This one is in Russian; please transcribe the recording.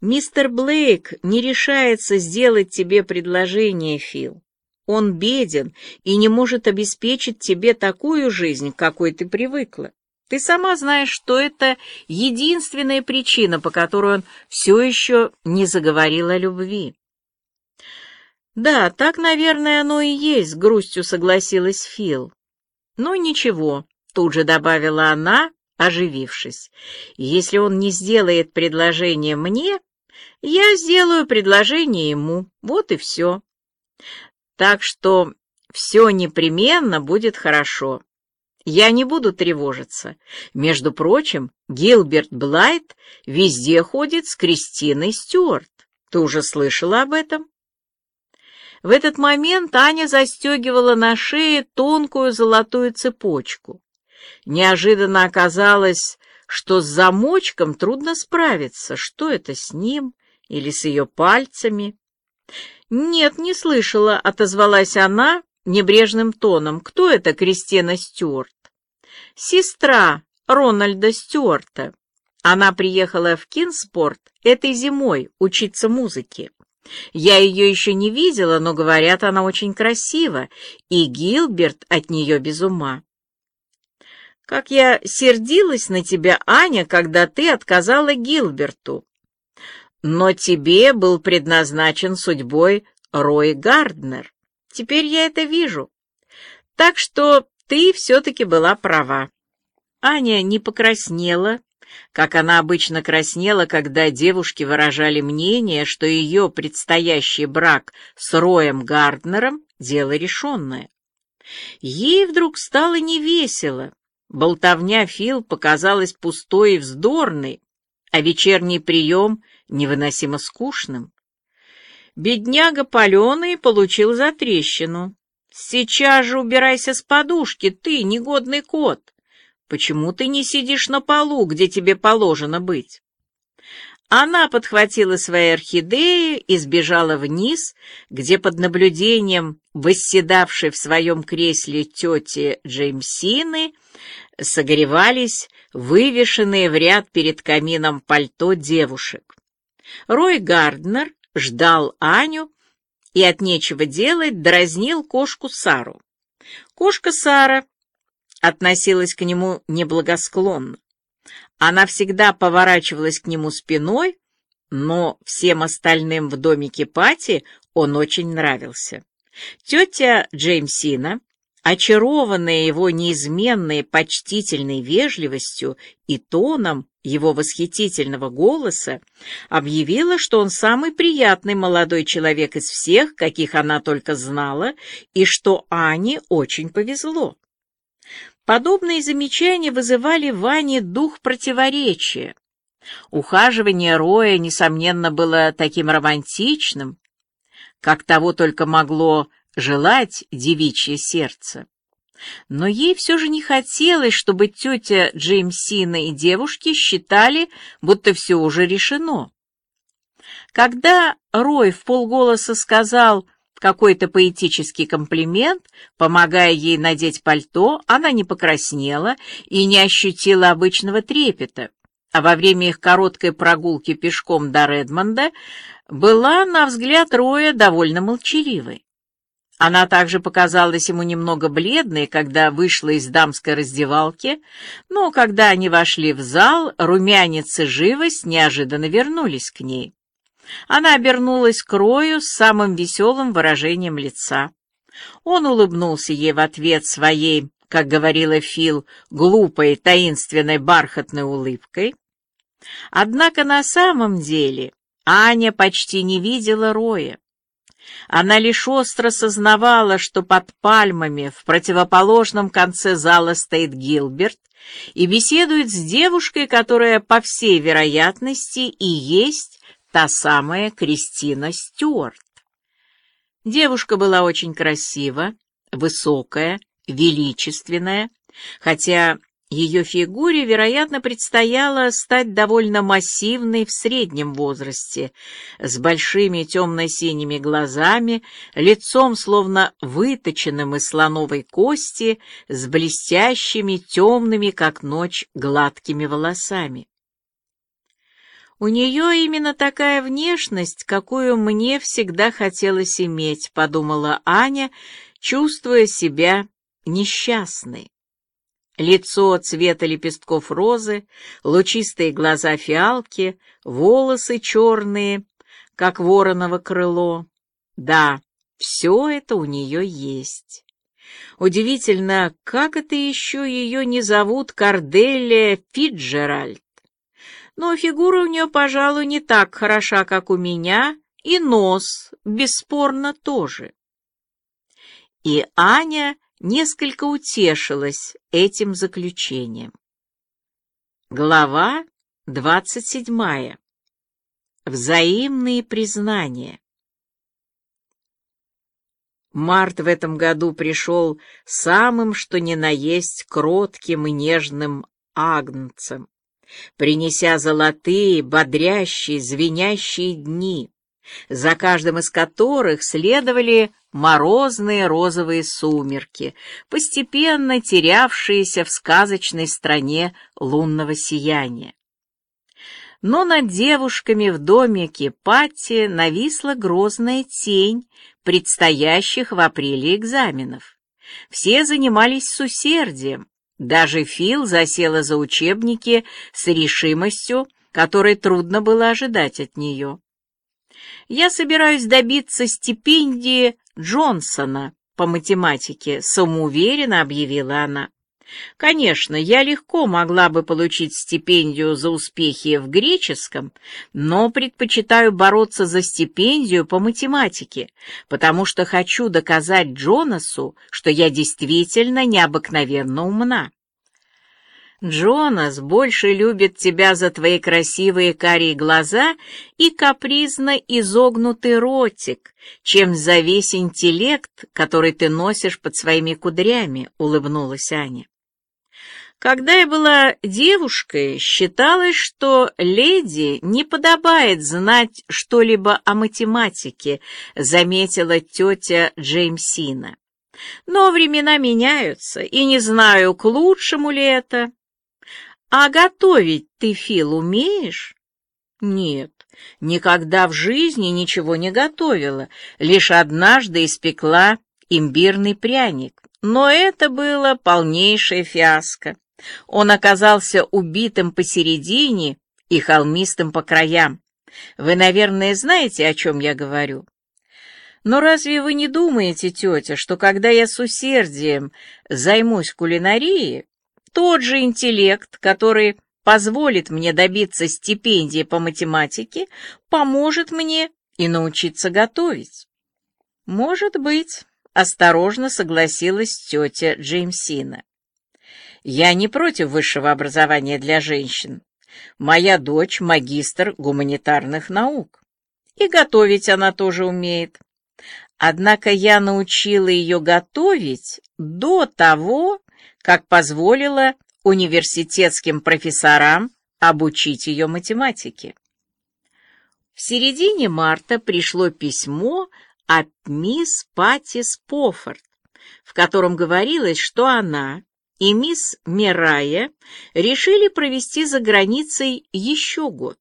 Мистер Блейк не решается сделать тебе предложение, Фил. Он беден и не может обеспечить тебе такую жизнь, какой ты привыкла. Ты сама знаешь, что это единственная причина, по которой он все еще не заговорил о любви. Да, так, наверное, оно и есть, грустью согласилась Фил. Ну, ничего, тут же добавила она, оживившись. Если он не сделает предложение мне, я сделаю предложение ему. Вот и все. Так что все непременно будет хорошо. Я не буду тревожиться. Между прочим, Гилберт Блайт везде ходит с Кристиной Стюарт. Ты уже слышала об этом? В этот момент Аня застегивала на шее тонкую золотую цепочку. Неожиданно оказалось, что с замочком трудно справиться. Что это с ним или с ее пальцами? «Нет, не слышала», — отозвалась она небрежным тоном. «Кто это Кристина Стюарт?» «Сестра Рональда Стюарта. Она приехала в Кинспорт этой зимой учиться музыке. Я ее еще не видела, но, говорят, она очень красива, и Гилберт от нее без ума. Как я сердилась на тебя, Аня, когда ты отказала Гилберту. Но тебе был предназначен судьбой Рой Гарднер. Теперь я это вижу. Так что ты все-таки была права. Аня не покраснела, как она обычно краснела, когда девушки выражали мнение, что ее предстоящий брак с Роем Гарднером — дело решенное. Ей вдруг стало невесело. Болтовня Фил показалась пустой и вздорной, а вечерний прием невыносимо скучным. Бедняга паленый получил затрещину. «Сейчас же убирайся с подушки, ты, негодный кот! Почему ты не сидишь на полу, где тебе положено быть?» Она подхватила свои орхидеи и сбежала вниз, где под наблюдением восседавшей в своем кресле тети Джеймсины согревались вывешенные в ряд перед камином пальто девушек. Рой Гарднер ждал Аню и от нечего делать дразнил кошку Сару. Кошка Сара относилась к нему неблагосклонно. Она всегда поворачивалась к нему спиной, но всем остальным в домике Пати он очень нравился. Тетя Джеймсина очарованная его неизменной почтительной вежливостью и тоном его восхитительного голоса, объявила, что он самый приятный молодой человек из всех, каких она только знала, и что Ане очень повезло. Подобные замечания вызывали в Ане дух противоречия. Ухаживание Роя, несомненно, было таким романтичным, как того только могло желать девичье сердце. Но ей все же не хотелось, чтобы тетя Джеймсина и девушки считали, будто все уже решено. Когда Рой в полголоса сказал какой-то поэтический комплимент, помогая ей надеть пальто, она не покраснела и не ощутила обычного трепета, а во время их короткой прогулки пешком до Редмонда была, на взгляд Роя, довольно молчаливой. Она также показалась ему немного бледной, когда вышла из дамской раздевалки, но когда они вошли в зал, румянец и живость неожиданно вернулись к ней. Она обернулась к Рою с самым веселым выражением лица. Он улыбнулся ей в ответ своей, как говорила Фил, глупой, таинственной бархатной улыбкой. Однако на самом деле Аня почти не видела Роя. Она лишь остро сознавала, что под пальмами в противоположном конце зала стоит Гилберт и беседует с девушкой, которая, по всей вероятности, и есть та самая Кристина Стюарт. Девушка была очень красива, высокая, величественная, хотя ее фигуре, вероятно, предстояло стать довольно массивной в среднем возрасте, с большими темно-синими глазами, лицом словно выточенным из слоновой кости, с блестящими темными, как ночь, гладкими волосами. У нее именно такая внешность, какую мне всегда хотелось иметь, подумала Аня, чувствуя себя несчастной. Лицо цвета лепестков розы, лучистые глаза фиалки, волосы черные, как вороново крыло. Да, все это у нее есть. Удивительно, как это еще ее не зовут Корделия Фиджеральд. Но фигура у нее, пожалуй, не так хороша, как у меня, и нос, бесспорно, тоже. И Аня несколько утешилась этим заключением. Глава двадцать седьмая. Взаимные признания. Март в этом году пришел самым что ни на есть кротким и нежным агнцем, принеся золотые, бодрящие, звенящие дни, за каждым из которых следовали морозные розовые сумерки, постепенно терявшиеся в сказочной стране лунного сияния. Но над девушками в домике Патти нависла грозная тень предстоящих в апреле экзаменов. Все занимались с усердием, даже Фил засела за учебники с решимостью, которой трудно было ожидать от нее. «Я собираюсь добиться стипендии Джонсона по математике», — самоуверенно объявила она. Конечно, я легко могла бы получить стипендию за успехи в греческом, но предпочитаю бороться за стипендию по математике, потому что хочу доказать Джонасу, что я действительно необыкновенно умна. Джонас больше любит тебя за твои красивые карие глаза и капризно изогнутый ротик, чем за весь интеллект, который ты носишь под своими кудрями, — улыбнулась Аня. Когда я была девушкой, считалось, что леди не подобает знать что-либо о математике, заметила тетя Джеймсина. Но времена меняются, и не знаю, к лучшему ли это. А готовить ты, Фил, умеешь? Нет, никогда в жизни ничего не готовила, лишь однажды испекла имбирный пряник. Но это было полнейшее фиаско. Он оказался убитым посередине и холмистым по краям. Вы, наверное, знаете, о чем я говорю. Но разве вы не думаете, тетя, что когда я с усердием займусь кулинарией, тот же интеллект, который позволит мне добиться стипендии по математике, поможет мне и научиться готовить? Может быть, осторожно согласилась тетя Джеймсина. Я не против высшего образования для женщин. Моя дочь — магистр гуманитарных наук. И готовить она тоже умеет. Однако я научила ее готовить до того, как позволила университетским профессорам обучить ее математике. В середине марта пришло письмо от мисс Патти Спофорд, в котором говорилось, что она, и мисс Мирая решили провести за границей еще год.